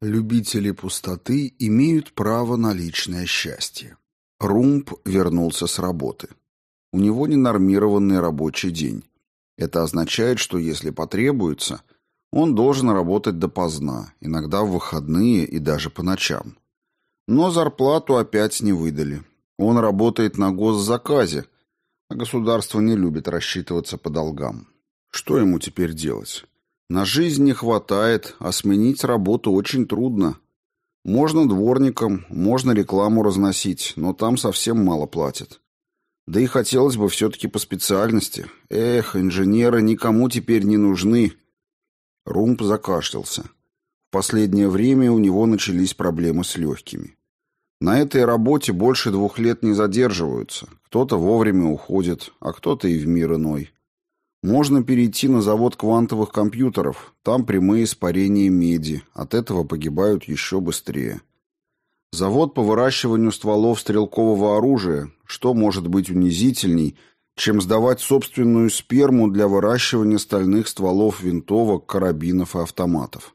Любители пустоты имеют право на личное счастье. Румб вернулся с работы. У него ненормированный рабочий день. Это означает, что если потребуется, он должен работать допоздна, иногда в выходные и даже по ночам. Но зарплату опять не выдали. Он работает на госзаказе, а государство не любит рассчитываться по долгам. Что ему теперь делать? На жизнь не хватает, а сменить работу очень трудно. Можно дворником, можно рекламу разносить, но там совсем мало платят. Да и хотелось бы все-таки по специальности. Эх, инженеры никому теперь не нужны. Румп закашлялся. В последнее время у него начались проблемы с легкими. На этой работе больше двух лет не задерживаются. Кто-то вовремя уходит, а кто-то и в мир иной. Можно перейти на завод квантовых компьютеров. Там прямые испарения меди. От этого погибают еще быстрее. Завод по выращиванию стволов стрелкового оружия. Что может быть унизительней, чем сдавать собственную сперму для выращивания стальных стволов винтовок, карабинов и автоматов?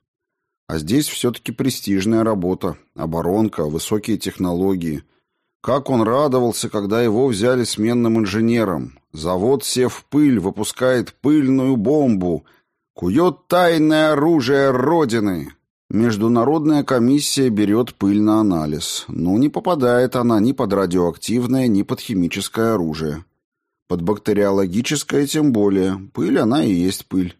А здесь все-таки престижная работа. Оборонка, высокие технологии. Как он радовался, когда его взяли сменным инженером. Завод «Сев пыль» выпускает пыльную бомбу, кует тайное оружие Родины. Международная комиссия берет пыль на анализ, но не попадает она ни под радиоактивное, ни под химическое оружие. Под бактериологическое тем более. Пыль она и есть пыль.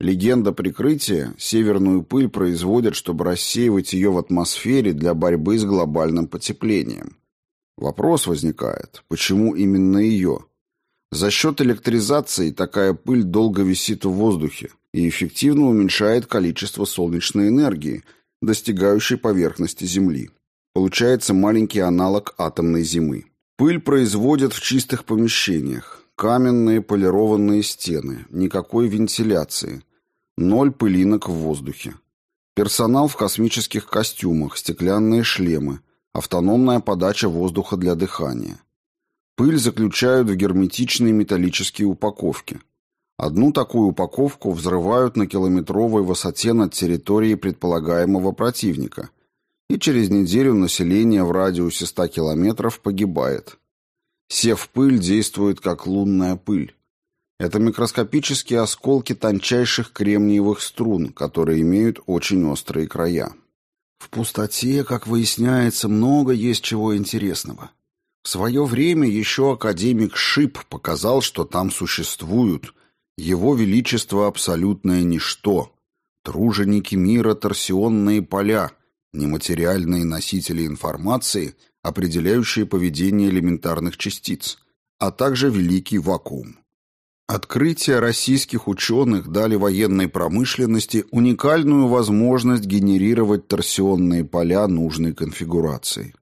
Легенда прикрытия – северную пыль производят, чтобы рассеивать ее в атмосфере для борьбы с глобальным потеплением. Вопрос возникает, почему именно ее? За счет электризации такая пыль долго висит в воздухе и эффективно уменьшает количество солнечной энергии, достигающей поверхности Земли. Получается маленький аналог атомной зимы. Пыль производят в чистых помещениях. Каменные полированные стены, никакой вентиляции, ноль пылинок в воздухе. Персонал в космических костюмах, стеклянные шлемы, автономная подача воздуха для дыхания. Пыль заключают в герметичные металлические упаковки. Одну такую упаковку взрывают на километровой высоте над территорией предполагаемого противника, и через неделю население в радиусе 100 километров погибает. Сев пыль действует как лунная пыль. Это микроскопические осколки тончайших кремниевых струн, которые имеют очень острые края. В пустоте, как выясняется, много есть чего интересного. В свое время еще академик Шип показал, что там существуют его величество абсолютное ничто, труженики мира торсионные поля, нематериальные носители информации, определяющие поведение элементарных частиц, а также великий вакуум. Открытия российских ученых дали военной промышленности уникальную возможность генерировать торсионные поля нужной конфигурации.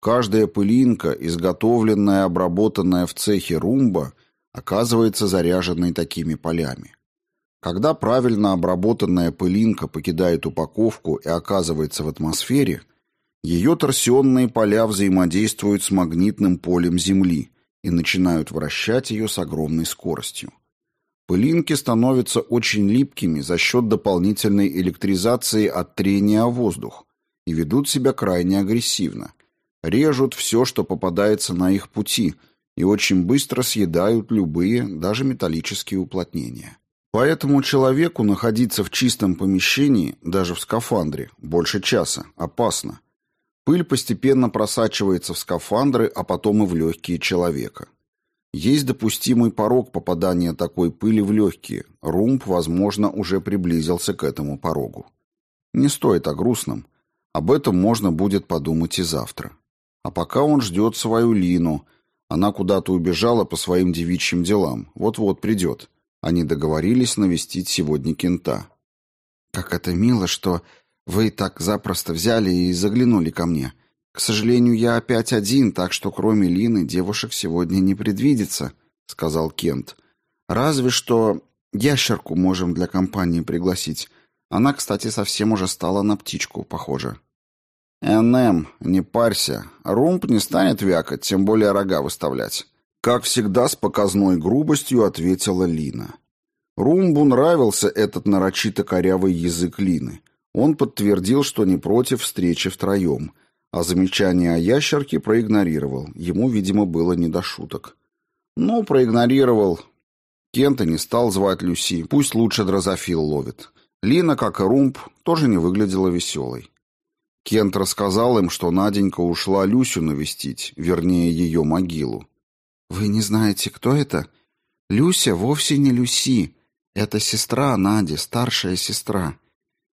Каждая пылинка, изготовленная и обработанная в цехе румба, оказывается заряженной такими полями. Когда правильно обработанная пылинка покидает упаковку и оказывается в атмосфере, ее торсионные поля взаимодействуют с магнитным полем Земли и начинают вращать ее с огромной скоростью. Пылинки становятся очень липкими за счет дополнительной электризации от трения о воздух и ведут себя крайне агрессивно, режут все, что попадается на их пути, и очень быстро съедают любые, даже металлические уплотнения. Поэтому человеку находиться в чистом помещении, даже в скафандре, больше часа, опасно. Пыль постепенно просачивается в скафандры, а потом и в легкие человека. Есть допустимый порог попадания такой пыли в легкие. Румб, возможно, уже приблизился к этому порогу. Не стоит о грустном. Об этом можно будет подумать и завтра. А пока он ждет свою Лину. Она куда-то убежала по своим девичьим делам. Вот-вот придет. Они договорились навестить сегодня кента. «Как это мило, что вы так запросто взяли и заглянули ко мне. К сожалению, я опять один, так что кроме Лины девушек сегодня не предвидится», — сказал Кент. «Разве что ящерку можем для компании пригласить. Она, кстати, совсем уже стала на птичку похожа». «НМ, не парься. Румб не станет вякать, тем более рога выставлять». Как всегда, с показной грубостью ответила Лина. Румбу нравился этот нарочито корявый язык Лины. Он подтвердил, что не против встречи втроем, а замечание о ящерке проигнорировал. Ему, видимо, было не до шуток. Ну, проигнорировал. Кента не стал звать Люси, пусть лучше дрозофил ловит. Лина, как и Румб, тоже не выглядела веселой. Кент рассказал им, что Наденька ушла Люсю навестить, вернее, ее могилу. «Вы не знаете, кто это? Люся вовсе не Люси. Это сестра Нади, старшая сестра.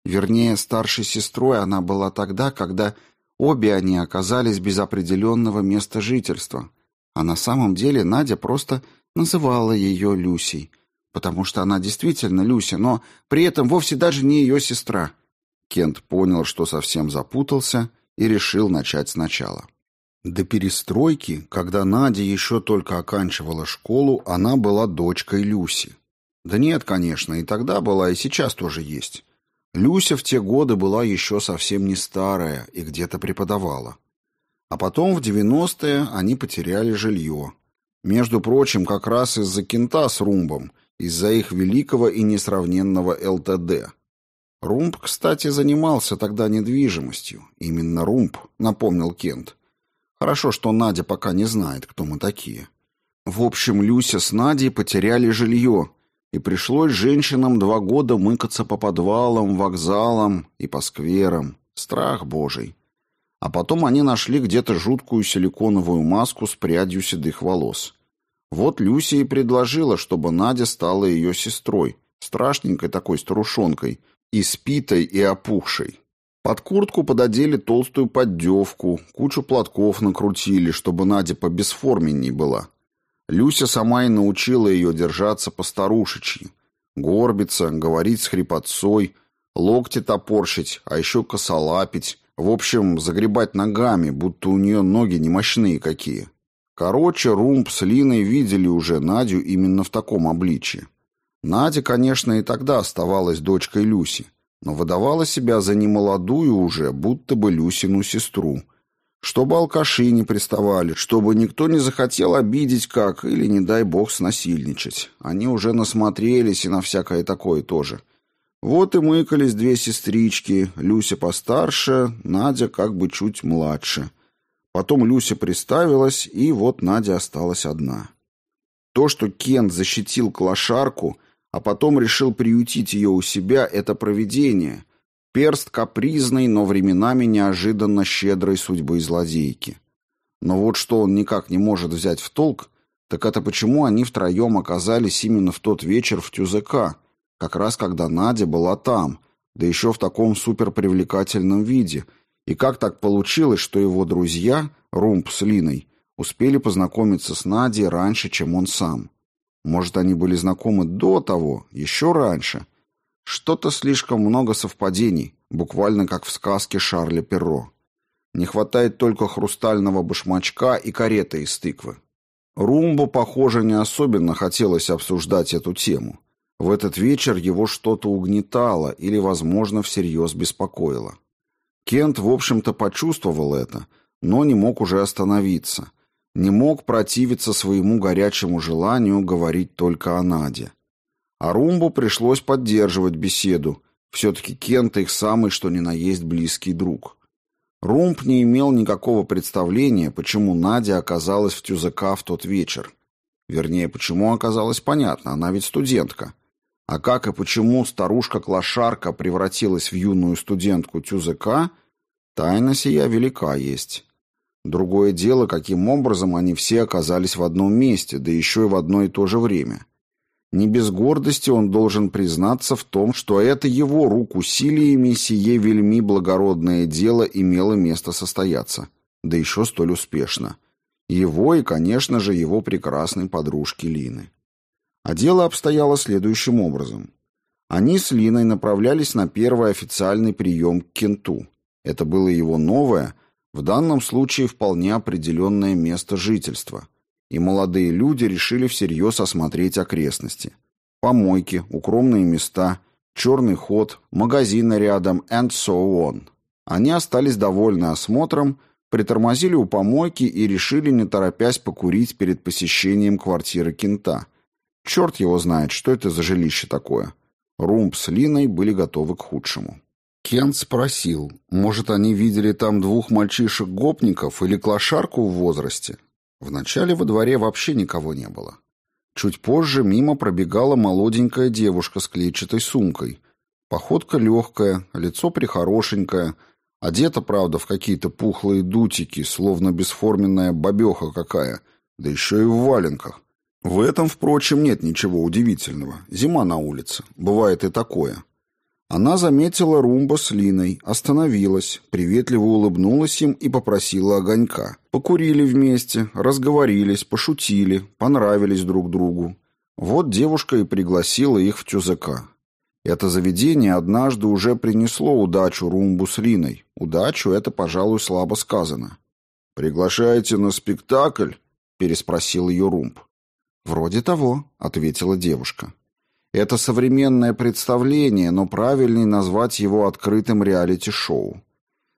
Вернее, старшей сестрой она была тогда, когда обе они оказались без определенного места жительства. А на самом деле Надя просто называла ее Люсей, потому что она действительно Люся, но при этом вовсе даже не ее сестра». Кент понял, что совсем запутался, и решил начать сначала. До перестройки, когда Надя еще только оканчивала школу, она была дочкой Люси. Да нет, конечно, и тогда была, и сейчас тоже есть. Люся в те годы была еще совсем не старая и где-то преподавала. А потом в 90-е они потеряли жилье. Между прочим, как раз из-за кента с Румбом, из-за их великого и несравненного ЛТД. Румб, кстати, занимался тогда недвижимостью. Именно Румб, напомнил Кент. Хорошо, что Надя пока не знает, кто мы такие. В общем, Люся с Надей потеряли жилье, и пришлось женщинам два года мыкаться по подвалам, вокзалам и по скверам. Страх божий. А потом они нашли где-то жуткую силиконовую маску с прядью седых волос. Вот Люся и предложила, чтобы Надя стала ее сестрой, страшненькой такой старушонкой, испитой и опухшей. Под куртку пододели толстую поддевку, кучу платков накрутили, чтобы Надя побесформенней была. Люся сама и научила ее держаться по-старушечьи. Горбиться, говорить с хрипотцой, локти топорщить, а еще косолапить. В общем, загребать ногами, будто у нее ноги не мощные какие. Короче, Румб с Линой видели уже Надю именно в таком обличии. Надя, конечно, и тогда оставалась дочкой Люси но выдавала себя за немолодую уже, будто бы Люсину сестру. Чтобы алкаши не приставали, чтобы никто не захотел обидеть как, или, не дай бог, снасильничать. Они уже насмотрелись и на всякое такое тоже. Вот и мыкались две сестрички, Люся постарше, Надя как бы чуть младше. Потом Люся приставилась, и вот Надя осталась одна. То, что Кент защитил клошарку, а потом решил приютить ее у себя, это провидение, перст капризной, но временами неожиданно щедрой судьбы злодейки. Но вот что он никак не может взять в толк, так это почему они втроем оказались именно в тот вечер в Тюзека, как раз когда Надя была там, да еще в таком суперпривлекательном виде, и как так получилось, что его друзья, Румб с Линой, успели познакомиться с Надей раньше, чем он сам. Может, они были знакомы до того, еще раньше. Что-то слишком много совпадений, буквально как в сказке Шарля Перро. Не хватает только хрустального башмачка и кареты из тыквы. Румбу, похоже, не особенно хотелось обсуждать эту тему. В этот вечер его что-то угнетало или, возможно, всерьез беспокоило. Кент, в общем-то, почувствовал это, но не мог уже остановиться не мог противиться своему горячему желанию говорить только о Наде. А Румбу пришлось поддерживать беседу, все-таки Кент их самый что ни на есть близкий друг. Румб не имел никакого представления, почему Надя оказалась в Тюзака в тот вечер. Вернее, почему оказалось понятно, она ведь студентка. А как и почему старушка-клошарка превратилась в юную студентку Тюзака, тайна сия велика есть. Другое дело, каким образом они все оказались в одном месте, да еще и в одно и то же время. Не без гордости он должен признаться в том, что это его рук усилиями сие вельми благородное дело имело место состояться, да еще столь успешно. Его и, конечно же, его прекрасной подружки Лины. А дело обстояло следующим образом. Они с Линой направлялись на первый официальный прием к Кенту. Это было его новое – в данном случае вполне определенное место жительства, и молодые люди решили всерьез осмотреть окрестности. Помойки, укромные места, черный ход, магазины рядом and so on. Они остались довольны осмотром, притормозили у помойки и решили, не торопясь, покурить перед посещением квартиры Кента. Черт его знает, что это за жилище такое. Румб с Линой были готовы к худшему. Кент спросил, может, они видели там двух мальчишек-гопников или клошарку в возрасте? Вначале во дворе вообще никого не было. Чуть позже мимо пробегала молоденькая девушка с клетчатой сумкой. Походка легкая, лицо прихорошенькое, одета, правда, в какие-то пухлые дутики, словно бесформенная бабеха какая, да еще и в валенках. В этом, впрочем, нет ничего удивительного. Зима на улице. Бывает и такое. Она заметила Румба с Линой, остановилась, приветливо улыбнулась им и попросила огонька. Покурили вместе, разговорились, пошутили, понравились друг другу. Вот девушка и пригласила их в Тюзака. Это заведение однажды уже принесло удачу Румбу с Линой. Удачу это, пожалуй, слабо сказано. «Приглашаете на спектакль?» — переспросил ее Румб. «Вроде того», — ответила девушка. Это современное представление, но правильнее назвать его открытым реалити-шоу.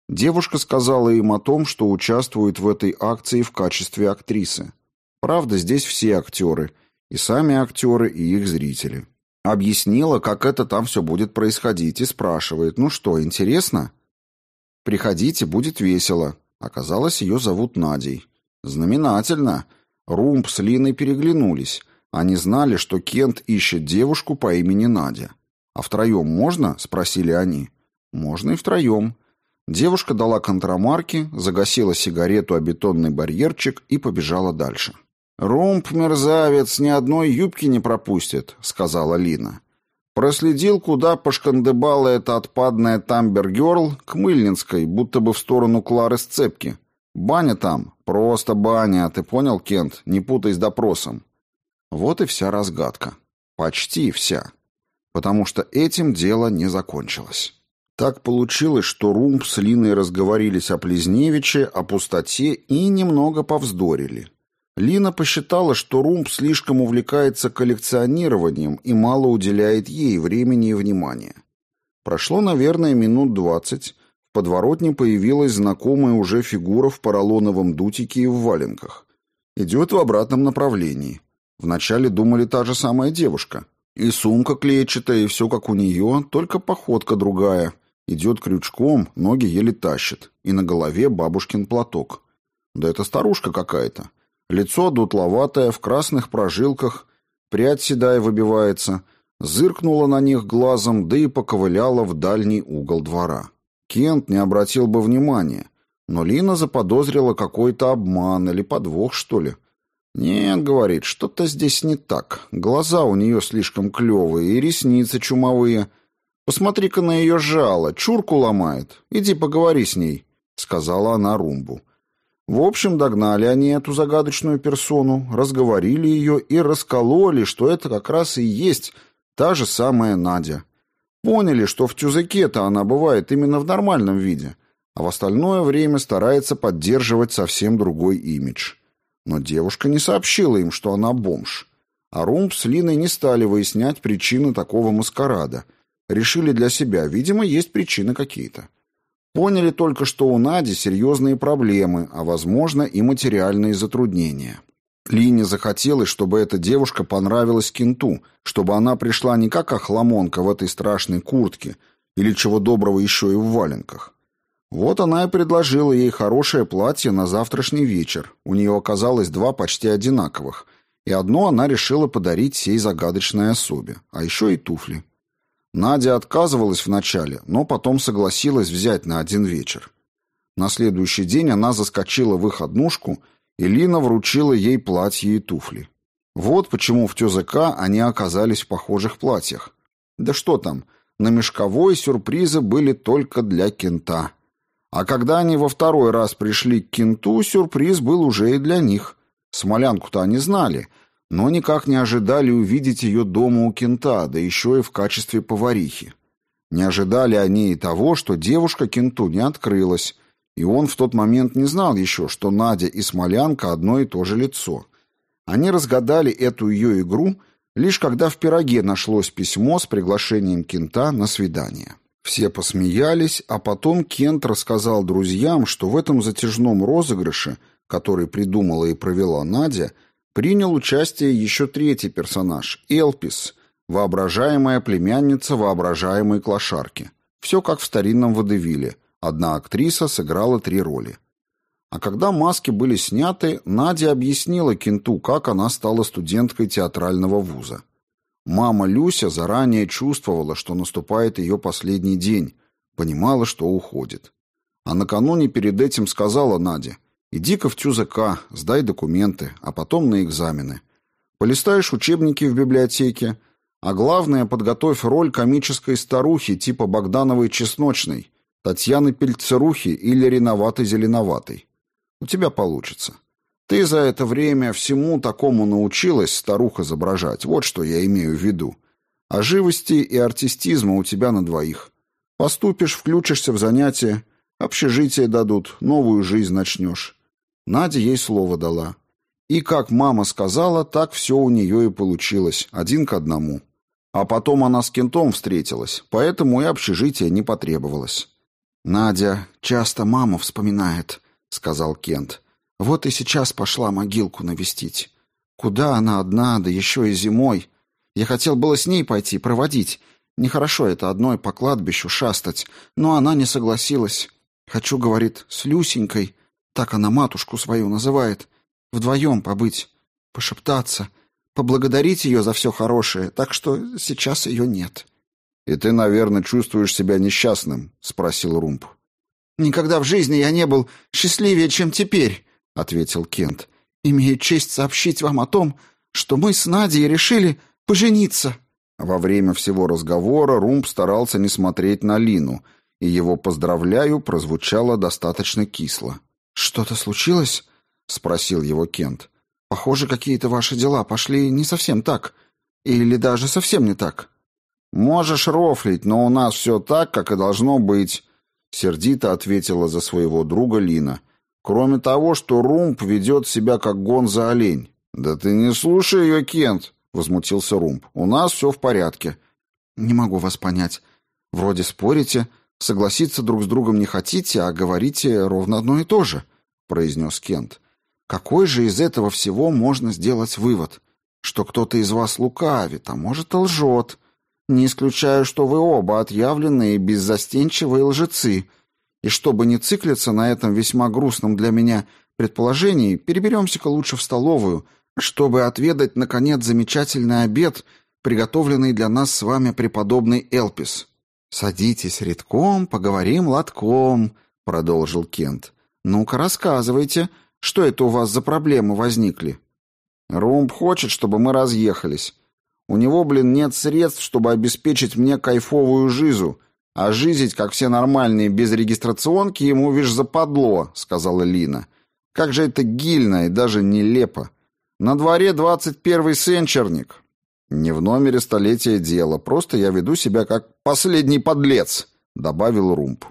Девушка сказала им о том, что участвует в этой акции в качестве актрисы. Правда, здесь все актеры, и сами актеры, и их зрители. Объяснила, как это там все будет происходить, и спрашивает, ну что, интересно? Приходите, будет весело. Оказалось, ее зовут Надей. Знаменательно. Румб с Линой переглянулись. Они знали, что Кент ищет девушку по имени Надя. «А втроем можно?» — спросили они. «Можно и втроем». Девушка дала контрамарки, загасила сигарету о бетонный барьерчик и побежала дальше. «Румб, мерзавец, ни одной юбки не пропустит», — сказала Лина. Проследил, куда пошкандыбала эта отпадная тамбергерл к Мыльнинской, будто бы в сторону Клары Сцепки. Баня там, просто баня, ты понял, Кент, не путай с допросом. Вот и вся разгадка. Почти вся. Потому что этим дело не закончилось. Так получилось, что Румб с Линой разговорились о Плезневиче, о пустоте и немного повздорили. Лина посчитала, что Румб слишком увлекается коллекционированием и мало уделяет ей времени и внимания. Прошло, наверное, минут двадцать. В подворотне появилась знакомая уже фигура в поролоновом дутике и в валенках. Идет в обратном направлении. Вначале думали та же самая девушка. И сумка клетчатая, и все как у нее, только походка другая. Идет крючком, ноги еле тащит. И на голове бабушкин платок. Да это старушка какая-то. Лицо дутловатое, в красных прожилках, прядь седая выбивается. Зыркнула на них глазом, да и поковыляла в дальний угол двора. Кент не обратил бы внимания, но Лина заподозрила какой-то обман или подвох, что ли. «Нет, — говорит, — что-то здесь не так. Глаза у нее слишком клевые и ресницы чумовые. Посмотри-ка на ее жало, чурку ломает. Иди поговори с ней», — сказала она Румбу. В общем, догнали они эту загадочную персону, разговорили ее и раскололи, что это как раз и есть та же самая Надя. Поняли, что в тюзаке-то она бывает именно в нормальном виде, а в остальное время старается поддерживать совсем другой имидж. Но девушка не сообщила им, что она бомж. А Румб с Линой не стали выяснять причины такого маскарада. Решили для себя, видимо, есть причины какие-то. Поняли только, что у Нади серьезные проблемы, а, возможно, и материальные затруднения. Лине захотелось, чтобы эта девушка понравилась Кенту, чтобы она пришла не как охламонка в этой страшной куртке или чего доброго еще и в валенках. Вот она и предложила ей хорошее платье на завтрашний вечер. У нее оказалось два почти одинаковых, и одно она решила подарить сей загадочной особе, а еще и туфли. Надя отказывалась вначале, но потом согласилась взять на один вечер. На следующий день она заскочила в их однушку, и Лина вручила ей платье и туфли. Вот почему в ТЗК они оказались в похожих платьях. Да что там, на мешковой сюрпризы были только для кента. А когда они во второй раз пришли к кенту, сюрприз был уже и для них. Смолянку-то они знали, но никак не ожидали увидеть ее дома у кента, да еще и в качестве поварихи. Не ожидали они и того, что девушка кенту не открылась, и он в тот момент не знал еще, что Надя и Смолянка одно и то же лицо. Они разгадали эту ее игру, лишь когда в пироге нашлось письмо с приглашением кента на свидание. Все посмеялись, а потом Кент рассказал друзьям, что в этом затяжном розыгрыше, который придумала и провела Надя, принял участие еще третий персонаж – Элпис, воображаемая племянница воображаемой клошарки. Все как в старинном водевиле. Одна актриса сыграла три роли. А когда маски были сняты, Надя объяснила Кенту, как она стала студенткой театрального вуза. Мама Люся заранее чувствовала, что наступает ее последний день, понимала, что уходит. А накануне перед этим сказала Наде, «Иди-ка в ТЮЗК, сдай документы, а потом на экзамены. Полистаешь учебники в библиотеке, а главное, подготовь роль комической старухи типа Богдановой Чесночной, Татьяны Пельцерухи или Реноватой-Зеленоватой. У тебя получится. Ты за это время всему такому научилась старух изображать, вот что я имею в виду. А живости и артистизма у тебя на двоих. Поступишь, включишься в занятия, общежитие дадут, новую жизнь начнешь. Надя ей слово дала. И как мама сказала, так все у нее и получилось, один к одному. А потом она с кентом встретилась, поэтому и общежитие не потребовалось. «Надя часто маму вспоминает», — сказал Кент. «Вот и сейчас пошла могилку навестить. Куда она одна, да еще и зимой? Я хотел было с ней пойти, проводить. Нехорошо это одной по кладбищу шастать, но она не согласилась. Хочу, говорит, с Люсенькой, так она матушку свою называет, вдвоем побыть, пошептаться, поблагодарить ее за все хорошее, так что сейчас ее нет». «И ты, наверное, чувствуешь себя несчастным?» — спросил Румб. «Никогда в жизни я не был счастливее, чем теперь», — ответил Кент. «Имею честь сообщить вам о том, что мы с Надей решили пожениться». Во время всего разговора Румб старался не смотреть на Лину, и его «поздравляю» прозвучало достаточно кисло. «Что-то случилось?» — спросил его Кент. «Похоже, какие-то ваши дела пошли не совсем так. Или даже совсем не так». «Можешь рофлить, но у нас все так, как и должно быть», Сердито ответила за своего друга Лина. Кроме того, что Румп ведет себя как гонза-олень. «Да ты не слушай ее, Кент!» — возмутился Румп. «У нас все в порядке». «Не могу вас понять. Вроде спорите, согласиться друг с другом не хотите, а говорите ровно одно и то же», — произнес Кент. «Какой же из этого всего можно сделать вывод? Что кто-то из вас лукавит, а может, и лжет. Не исключаю, что вы оба отъявленные беззастенчивые лжецы. И чтобы не циклиться на этом весьма грустном для меня предположении, переберемся-ка лучше в столовую, чтобы отведать, наконец, замечательный обед, приготовленный для нас с вами преподобный Элпис. «Садитесь редком, поговорим лотком», — продолжил Кент. «Ну-ка, рассказывайте, что это у вас за проблемы возникли?» «Румб хочет, чтобы мы разъехались. У него, блин, нет средств, чтобы обеспечить мне кайфовую жизу, а жизнь, как все нормальные, без регистрационки, ему, вишь, западло», — сказала Лина. «Как же это гильно и даже нелепо. На дворе двадцать первый сенчерник. Не в номере столетия дело, просто я веду себя как последний подлец», — добавил Румп.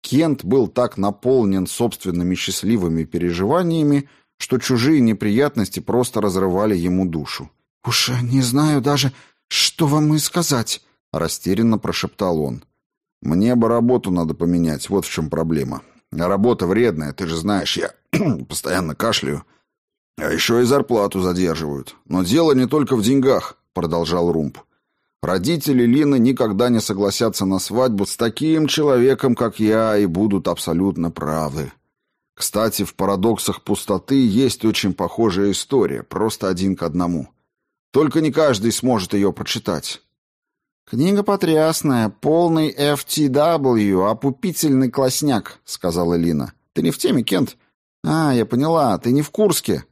Кент был так наполнен собственными счастливыми переживаниями, что чужие неприятности просто разрывали ему душу. «Уж не знаю даже, что вам и сказать», — растерянно прошептал он. «Мне бы работу надо поменять, вот в чем проблема. Работа вредная, ты же знаешь, я постоянно кашляю. А еще и зарплату задерживают. Но дело не только в деньгах», — продолжал Румб. «Родители Лины никогда не согласятся на свадьбу с таким человеком, как я, и будут абсолютно правы. Кстати, в «Парадоксах пустоты» есть очень похожая история, просто один к одному». Только не каждый сможет ее прочитать. «Книга потрясная, полный FTW, опупительный классняк», — сказала Лина. «Ты не в теме, Кент?» «А, я поняла, ты не в Курске».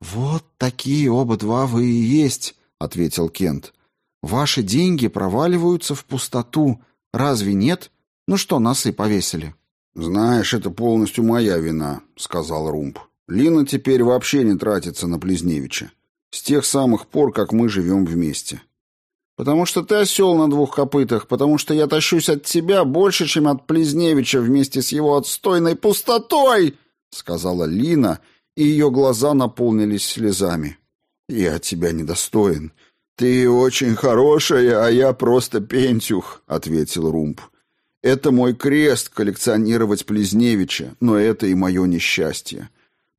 «Вот такие оба два вы и есть», — ответил Кент. «Ваши деньги проваливаются в пустоту. Разве нет? Ну что, носы повесили?» «Знаешь, это полностью моя вина», — сказал Румб. «Лина теперь вообще не тратится на Плезневича. С тех самых пор, как мы живем вместе. Потому что ты осел на двух копытах, потому что я тащусь от тебя больше, чем от Плезневича вместе с его отстойной пустотой, сказала Лина, и ее глаза наполнились слезами. Я тебя недостоин. Ты очень хорошая, а я просто пентюх, ответил Румб. Это мой крест коллекционировать Плезневича, но это и мое несчастье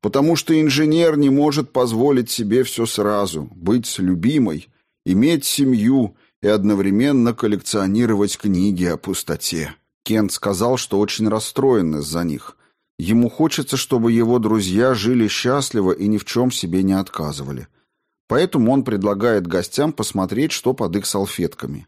потому что инженер не может позволить себе все сразу, быть с любимой, иметь семью, и одновременно коллекционировать книги о пустоте. Кент сказал, что очень расстроен из-за них. Ему хочется, чтобы его друзья жили счастливо и ни в чем себе не отказывали. Поэтому он предлагает гостям посмотреть, что под их салфетками.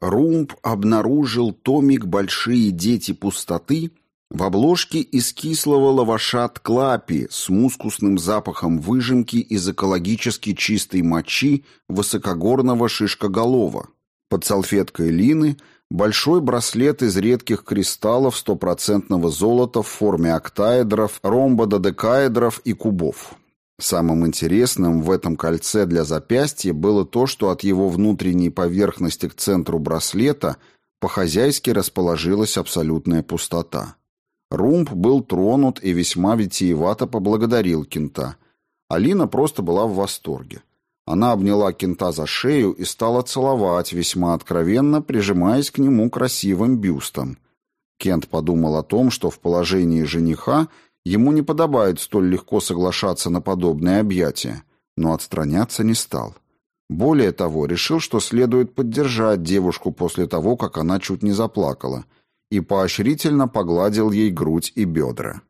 Румб обнаружил томик «Большие дети пустоты» в обложке из кислого лаваша тклапи с мускусным запахом выжимки из экологически чистой мочи высокогорного шишкоголова. Под салфеткой Лины большой браслет из редких кристаллов стопроцентного золота в форме октаэдров, ромбододекаэдров и кубов. Самым интересным в этом кольце для запястья было то, что от его внутренней поверхности к центру браслета по-хозяйски расположилась абсолютная пустота. Румб был тронут и весьма витиевато поблагодарил Кента. Алина просто была в восторге. Она обняла Кента за шею и стала целовать, весьма откровенно прижимаясь к нему красивым бюстом. Кент подумал о том, что в положении жениха – Ему не подобает столь легко соглашаться на подобное объятие, но отстраняться не стал. Более того, решил, что следует поддержать девушку после того, как она чуть не заплакала, и поощрительно погладил ей грудь и бедра.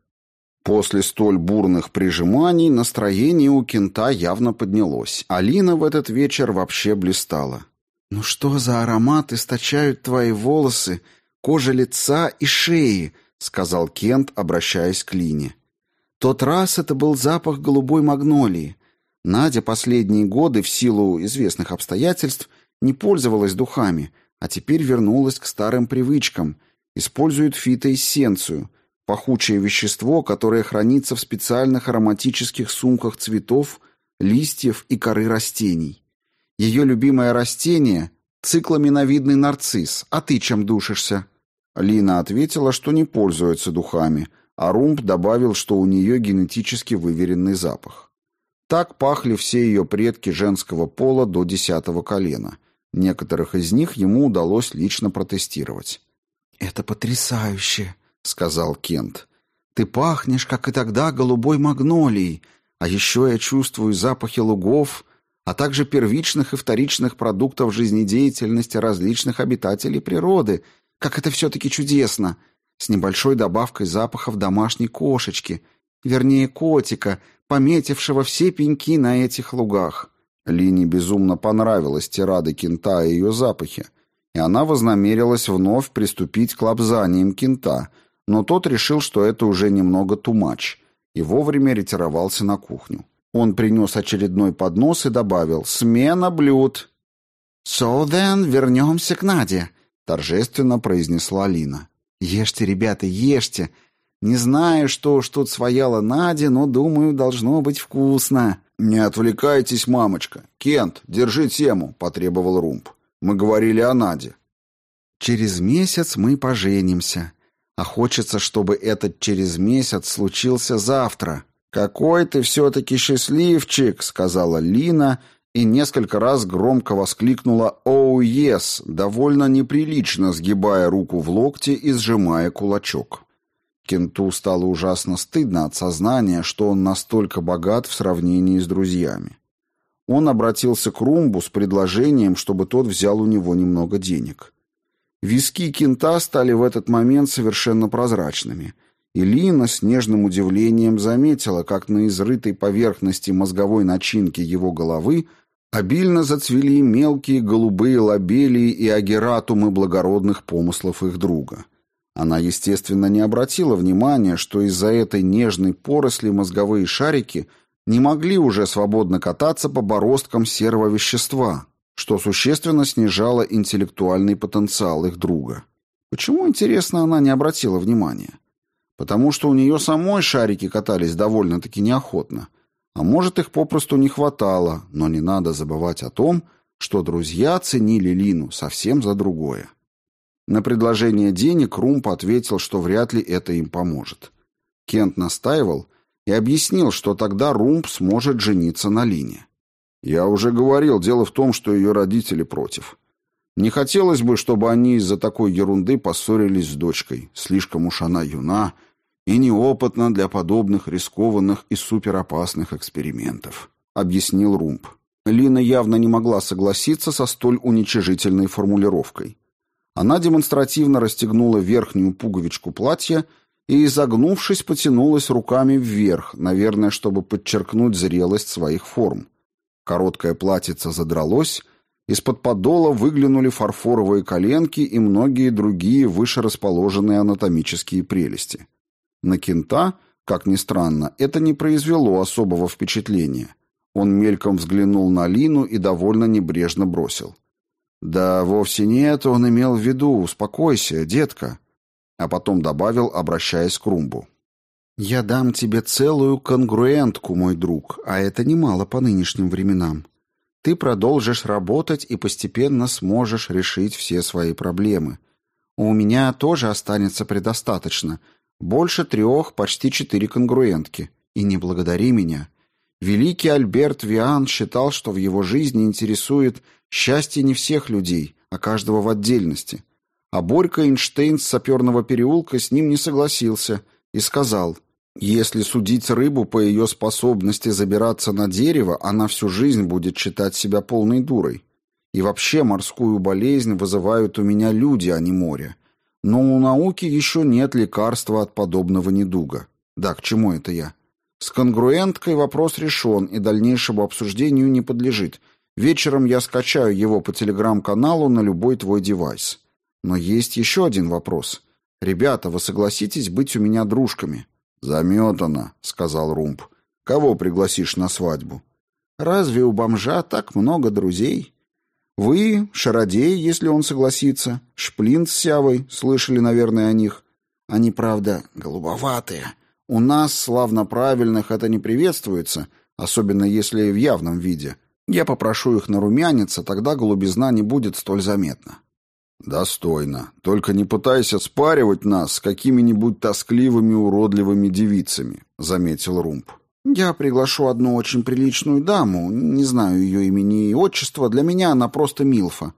После столь бурных прижиманий настроение у Кента явно поднялось. Алина в этот вечер вообще блистала. «Ну что за аромат источают твои волосы, кожа лица и шеи?» — сказал Кент, обращаясь к Лине. Тот раз это был запах голубой магнолии. Надя последние годы в силу известных обстоятельств не пользовалась духами, а теперь вернулась к старым привычкам, использует фитоэссенцию, пахучее вещество, которое хранится в специальных ароматических сумках цветов, листьев и коры растений. Ее любимое растение — цикламиновидный нарцисс. А ты чем душишься? Лина ответила, что не пользуется духами, а Румб добавил, что у нее генетически выверенный запах. Так пахли все ее предки женского пола до десятого колена. Некоторых из них ему удалось лично протестировать. «Это потрясающе», — сказал Кент. «Ты пахнешь, как и тогда, голубой магнолией, а еще я чувствую запахи лугов, а также первичных и вторичных продуктов жизнедеятельности различных обитателей природы, как это все-таки чудесно! С небольшой добавкой запахов домашней кошечки, вернее котика, пометившего все пеньки на этих лугах. Лине безумно понравилась тирада кента и ее запахи, и она вознамерилась вновь приступить к лапзаниям кента, но тот решил, что это уже немного тумач, и вовремя ретировался на кухню. Он принес очередной поднос и добавил «Смена блюд». «So then, вернемся к Наде», торжественно произнесла Лина. Ешьте, ребята, ешьте. Не знаю, что уж тут свояла Надя, но думаю, должно быть вкусно. Не отвлекайтесь, мамочка. Кент, держи тему, потребовал Румб. Мы говорили о Наде. Через месяц мы поженимся. А хочется, чтобы этот через месяц случился завтра. Какой ты все-таки счастливчик, сказала Лина и несколько раз громко воскликнула «Оу, oh, yes!», довольно неприлично сгибая руку в локте и сжимая кулачок. Кенту стало ужасно стыдно от сознания, что он настолько богат в сравнении с друзьями. Он обратился к Румбу с предложением, чтобы тот взял у него немного денег. Виски Кента стали в этот момент совершенно прозрачными, и Лина с нежным удивлением заметила, как на изрытой поверхности мозговой начинки его головы Обильно зацвели мелкие голубые лобелии и агератумы благородных помыслов их друга. Она, естественно, не обратила внимания, что из-за этой нежной поросли мозговые шарики не могли уже свободно кататься по бороздкам серого вещества, что существенно снижало интеллектуальный потенциал их друга. Почему, интересно, она не обратила внимания? Потому что у нее самой шарики катались довольно-таки неохотно, а может, их попросту не хватало, но не надо забывать о том, что друзья ценили Лину совсем за другое. На предложение денег Румп ответил, что вряд ли это им поможет. Кент настаивал и объяснил, что тогда Румп сможет жениться на Лине. Я уже говорил, дело в том, что ее родители против. Не хотелось бы, чтобы они из-за такой ерунды поссорились с дочкой. Слишком уж она юна и неопытна для подобных рискованных и суперопасных экспериментов», — объяснил Румб. Лина явно не могла согласиться со столь уничижительной формулировкой. Она демонстративно расстегнула верхнюю пуговичку платья и, изогнувшись, потянулась руками вверх, наверное, чтобы подчеркнуть зрелость своих форм. Короткое платьице задралось, из-под подола выглянули фарфоровые коленки и многие другие выше расположенные анатомические прелести. На кента, как ни странно, это не произвело особого впечатления. Он мельком взглянул на Лину и довольно небрежно бросил. «Да вовсе нет, он имел в виду, успокойся, детка», а потом добавил, обращаясь к Румбу. «Я дам тебе целую конгруентку, мой друг, а это немало по нынешним временам. Ты продолжишь работать и постепенно сможешь решить все свои проблемы. У меня тоже останется предостаточно. Больше трех, почти четыре конгруентки. И не благодари меня. Великий Альберт Виан считал, что в его жизни интересует счастье не всех людей, а каждого в отдельности. А Борька Эйнштейн с саперного переулка с ним не согласился и сказал, если судить рыбу по ее способности забираться на дерево, она всю жизнь будет считать себя полной дурой. И вообще морскую болезнь вызывают у меня люди, а не море. Но у науки еще нет лекарства от подобного недуга. Да, к чему это я? С конгруенткой вопрос решен и дальнейшему обсуждению не подлежит. Вечером я скачаю его по телеграм-каналу на любой твой девайс. Но есть еще один вопрос. Ребята, вы согласитесь быть у меня дружками? Заметано, сказал Румб. Кого пригласишь на свадьбу? Разве у бомжа так много друзей? Вы, Шародей, если он согласится, Шплинт с Сявой, слышали, наверное, о них. Они, правда, голубоватые. У нас, славно правильных, это не приветствуется, особенно если в явном виде. Я попрошу их нарумяниться, тогда голубизна не будет столь заметна. «Достойно. Только не пытайся спаривать нас с какими-нибудь тоскливыми уродливыми девицами», — заметил Румб. «Я приглашу одну очень приличную даму, не знаю ее имени и отчества, для меня она просто Милфа.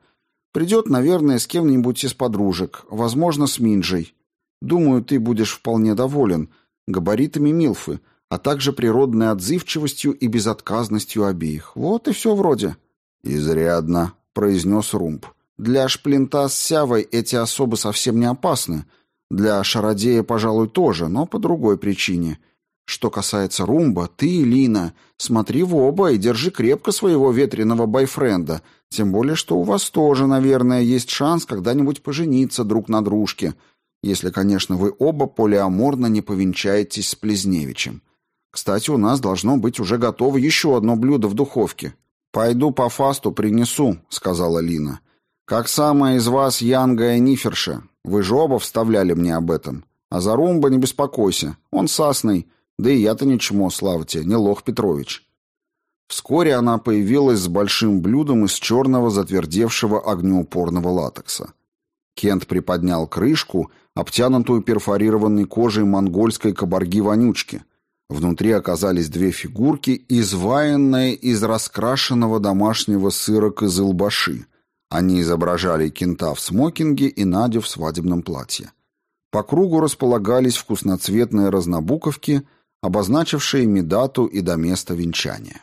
Придет, наверное, с кем-нибудь из подружек, возможно, с Минджей. Думаю, ты будешь вполне доволен габаритами Милфы, а также природной отзывчивостью и безотказностью обеих. Вот и все вроде». «Изрядно», — произнес Румб. Для шплинта с сявой эти особы совсем не опасны. Для шародея, пожалуй, тоже, но по другой причине. Что касается Румба, ты, Лина, смотри в оба и держи крепко своего ветреного бойфренда, тем более, что у вас тоже, наверное, есть шанс когда-нибудь пожениться друг на дружке, если, конечно, вы оба полиаморно не повенчаетесь с Плезневичем. Кстати, у нас должно быть уже готово еще одно блюдо в духовке. «Пойду по фасту принесу», — сказала Лина. Как самая из вас Янга и Ниферша. Вы же оба вставляли мне об этом. А за Румба не беспокойся. Он сасный. Да и я-то не чмо, слава тебе, не Лох Петрович. Вскоре она появилась с большим блюдом из черного затвердевшего огнеупорного латекса. Кент приподнял крышку, обтянутую перфорированной кожей монгольской кабарги-вонючки. Внутри оказались две фигурки, изваянные из раскрашенного домашнего сыра кызылбаши — они изображали кента в смокинге и Надю в свадебном платье. По кругу располагались вкусноцветные разнобуковки, обозначившие медату и до места венчания.